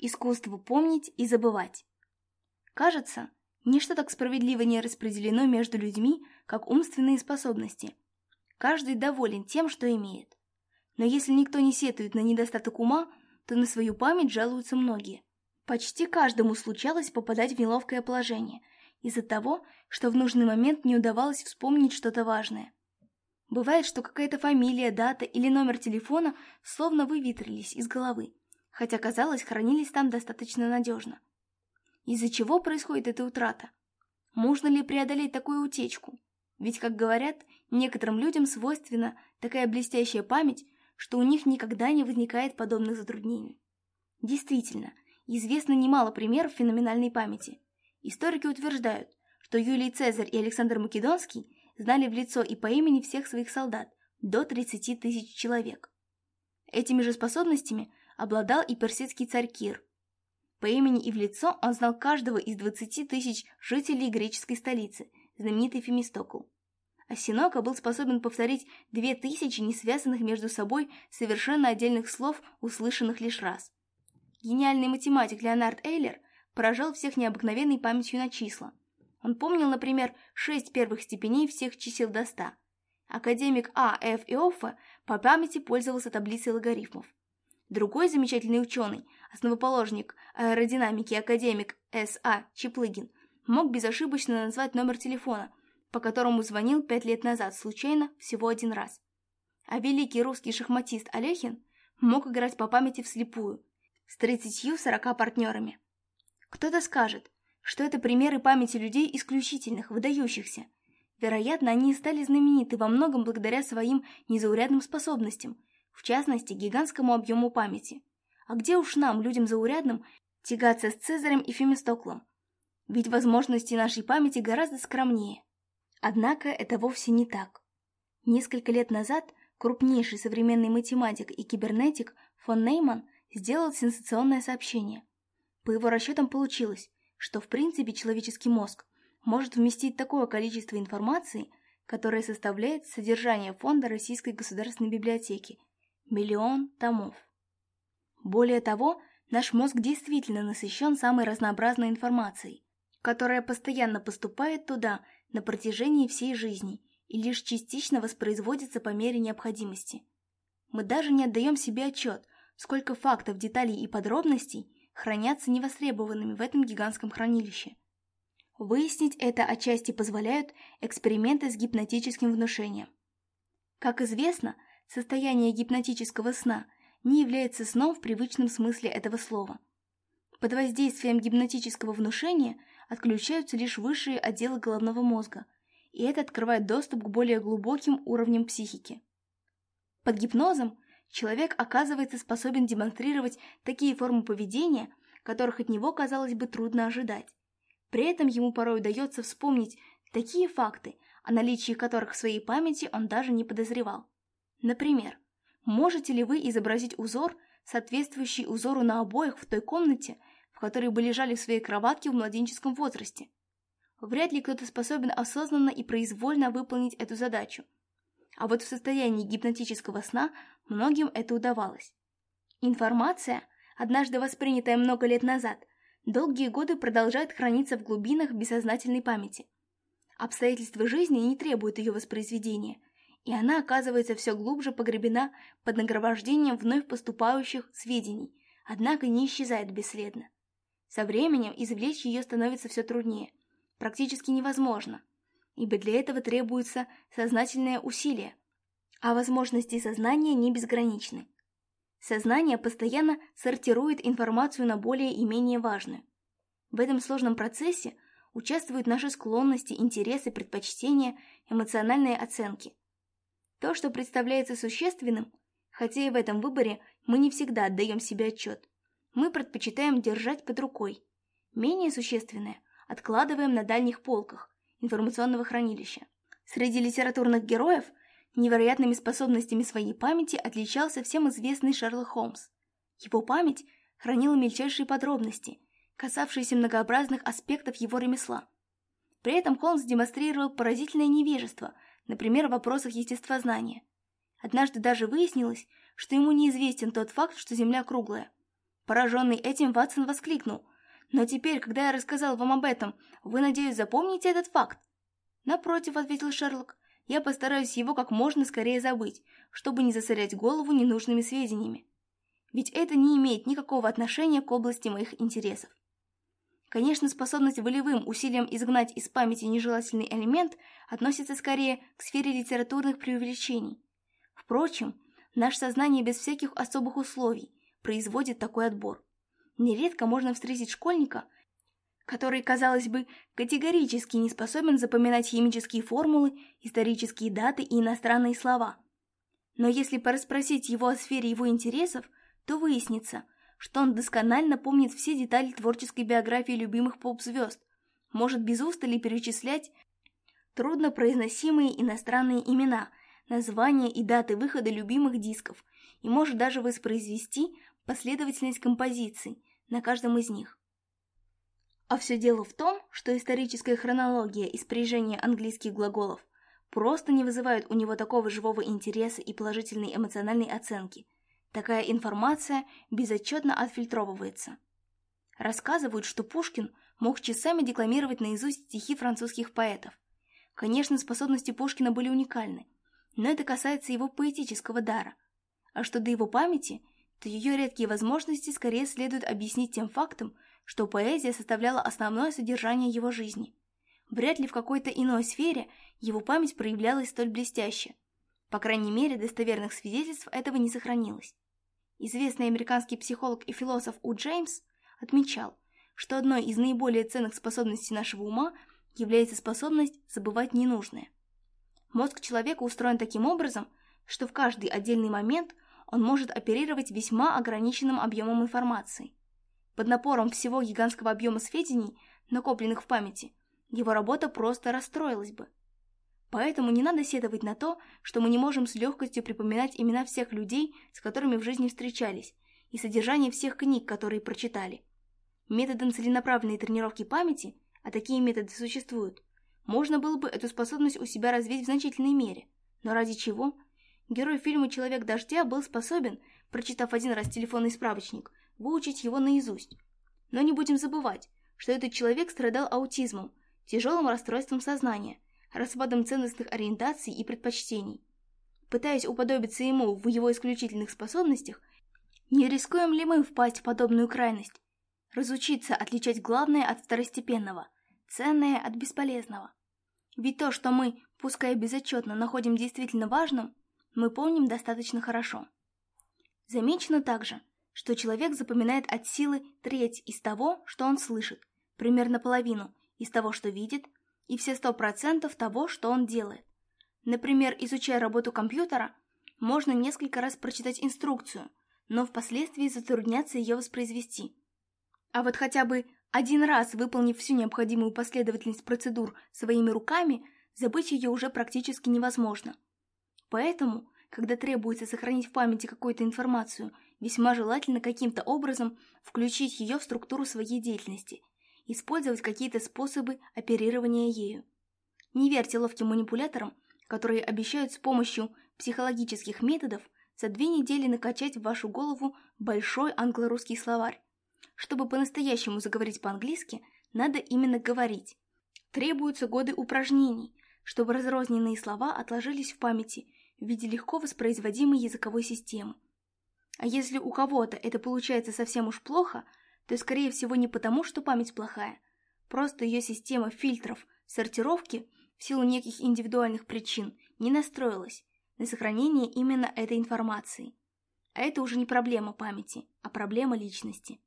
искусству помнить и забывать. Кажется, ничто так справедливо не распределено между людьми, как умственные способности. Каждый доволен тем, что имеет. Но если никто не сетует на недостаток ума, то на свою память жалуются многие. Почти каждому случалось попадать в неловкое положение из-за того, что в нужный момент не удавалось вспомнить что-то важное. Бывает, что какая-то фамилия, дата или номер телефона словно выветрились из головы, хотя, казалось, хранились там достаточно надежно. Из-за чего происходит эта утрата? Можно ли преодолеть такую утечку? Ведь, как говорят, некоторым людям свойственна такая блестящая память, что у них никогда не возникает подобных затруднений. Действительно, известно немало примеров феноменальной памяти. Историки утверждают, что Юлий Цезарь и Александр Македонский знали в лицо и по имени всех своих солдат, до 30 тысяч человек. Этими же способностями обладал и персидский царь Кир. По имени и в лицо он знал каждого из 20 тысяч жителей греческой столицы, знаменитый Фемистокл. А Синока был способен повторить две тысячи несвязанных между собой совершенно отдельных слов, услышанных лишь раз. Гениальный математик Леонард Эйлер поражал всех необыкновенной памятью на числа. Он помнил, например, шесть первых степеней всех чисел до ста. Академик А. Ф. Иоффе по памяти пользовался таблицей логарифмов – Другой замечательный ученый, основоположник аэродинамики академик С.А. Чеплыгин, мог безошибочно назвать номер телефона, по которому звонил пять лет назад случайно всего один раз. А великий русский шахматист Олехин мог играть по памяти вслепую, с 30-40 партнерами. Кто-то скажет, что это примеры памяти людей исключительных, выдающихся. Вероятно, они стали знамениты во многом благодаря своим незаурядным способностям – в частности, гигантскому объему памяти. А где уж нам, людям заурядным, тягаться с Цезарем и Фемистоклом? Ведь возможности нашей памяти гораздо скромнее. Однако это вовсе не так. Несколько лет назад крупнейший современный математик и кибернетик фон Нейман сделал сенсационное сообщение. По его расчетам получилось, что в принципе человеческий мозг может вместить такое количество информации, которое составляет содержание фонда Российской государственной библиотеки – миллион томов. Более того, наш мозг действительно насыщен самой разнообразной информацией, которая постоянно поступает туда на протяжении всей жизни и лишь частично воспроизводится по мере необходимости. Мы даже не отдаем себе отчет, сколько фактов, деталей и подробностей хранятся невостребованными в этом гигантском хранилище. Выяснить это отчасти позволяют эксперименты с гипнотическим внушением. Как известно, состояние гипнотического сна не является сном в привычном смысле этого слова. Под воздействием гипнотического внушения отключаются лишь высшие отделы головного мозга, и это открывает доступ к более глубоким уровням психики. Под гипнозом человек оказывается способен демонстрировать такие формы поведения, которых от него, казалось бы, трудно ожидать. При этом ему порой удается вспомнить такие факты, о наличии которых в своей памяти он даже не подозревал. Например, можете ли вы изобразить узор, соответствующий узору на обоях в той комнате, в которой вы лежали в своей кроватке в младенческом возрасте? Вряд ли кто-то способен осознанно и произвольно выполнить эту задачу. А вот в состоянии гипнотического сна многим это удавалось. Информация, однажды воспринятая много лет назад, долгие годы продолжает храниться в глубинах бессознательной памяти. Обстоятельства жизни не требуют ее воспроизведения – и она оказывается все глубже погребена под нагромождением вновь поступающих сведений, однако не исчезает бесследно. Со временем извлечь ее становится все труднее, практически невозможно, ибо для этого требуется сознательное усилие, а возможности сознания не безграничны. Сознание постоянно сортирует информацию на более и менее важную. В этом сложном процессе участвуют наши склонности, интересы, предпочтения, эмоциональные оценки. То, что представляется существенным, хотя и в этом выборе мы не всегда отдаем себе отчет, мы предпочитаем держать под рукой. Менее существенное откладываем на дальних полках информационного хранилища. Среди литературных героев невероятными способностями своей памяти отличался всем известный Шерлок Холмс. Его память хранила мельчайшие подробности, касавшиеся многообразных аспектов его ремесла. При этом Холмс демонстрировал поразительное невежество – например, в вопросах естествознания. Однажды даже выяснилось, что ему неизвестен тот факт, что Земля круглая. Пораженный этим, Ватсон воскликнул. «Но теперь, когда я рассказал вам об этом, вы, надеюсь, запомните этот факт?» «Напротив», — ответил Шерлок, — «я постараюсь его как можно скорее забыть, чтобы не засорять голову ненужными сведениями. Ведь это не имеет никакого отношения к области моих интересов. Конечно, способность волевым усилием изгнать из памяти нежелательный элемент относится скорее к сфере литературных преувеличений. Впрочем, наше сознание без всяких особых условий производит такой отбор. Нередко можно встретить школьника, который, казалось бы, категорически не способен запоминать химические формулы, исторические даты и иностранные слова. Но если порасспросить его о сфере его интересов, то выяснится, что он досконально помнит все детали творческой биографии любимых поп-звезд, может без устали перечислять трудно произносимые иностранные имена, названия и даты выхода любимых дисков, и может даже воспроизвести последовательность композиций на каждом из них. А все дело в том, что историческая хронология и спряжение английских глаголов просто не вызывают у него такого живого интереса и положительной эмоциональной оценки – Такая информация безотчетно отфильтровывается. Рассказывают, что Пушкин мог часами декламировать наизусть стихи французских поэтов. Конечно, способности Пушкина были уникальны, но это касается его поэтического дара. А что до его памяти, то ее редкие возможности скорее следует объяснить тем фактом, что поэзия составляла основное содержание его жизни. Вряд ли в какой-то иной сфере его память проявлялась столь блестяще – по крайней мере, достоверных свидетельств этого не сохранилось. Известный американский психолог и философ У. Джеймс отмечал, что одной из наиболее ценных способностей нашего ума является способность забывать ненужное. Мозг человека устроен таким образом, что в каждый отдельный момент он может оперировать весьма ограниченным объемом информации. Под напором всего гигантского объема сведений, накопленных в памяти, его работа просто расстроилась бы – Поэтому не надо сетовать на то, что мы не можем с легкостью припоминать имена всех людей, с которыми в жизни встречались, и содержание всех книг, которые прочитали. Методом целенаправленной тренировки памяти, а такие методы существуют, можно было бы эту способность у себя развить в значительной мере. Но ради чего? Герой фильма «Человек дождя» был способен, прочитав один раз телефонный справочник, выучить его наизусть. Но не будем забывать, что этот человек страдал аутизмом, тяжелым расстройством сознания – распадом ценностных ориентаций и предпочтений. Пытаясь уподобиться ему в его исключительных способностях, не рискуем ли мы впасть в подобную крайность? Разучиться отличать главное от второстепенного, ценное от бесполезного. Ведь то, что мы, пускай безотчетно, находим действительно важным, мы помним достаточно хорошо. Замечено также, что человек запоминает от силы треть из того, что он слышит, примерно половину из того, что видит, и все сто процентов того, что он делает. Например, изучая работу компьютера, можно несколько раз прочитать инструкцию, но впоследствии затрудняться ее воспроизвести. А вот хотя бы один раз выполнив всю необходимую последовательность процедур своими руками, забыть ее уже практически невозможно. Поэтому, когда требуется сохранить в памяти какую-то информацию, весьма желательно каким-то образом включить ее в структуру своей деятельности использовать какие-то способы оперирования ею. Не верьте ловким манипуляторам, которые обещают с помощью психологических методов за две недели накачать в вашу голову большой англо-русский словарь. Чтобы по-настоящему заговорить по-английски, надо именно говорить. Требуются годы упражнений, чтобы разрозненные слова отложились в памяти в виде легко воспроизводимой языковой системы. А если у кого-то это получается совсем уж плохо – то, скорее всего, не потому, что память плохая. Просто ее система фильтров, сортировки в силу неких индивидуальных причин не настроилась на сохранение именно этой информации. А это уже не проблема памяти, а проблема личности.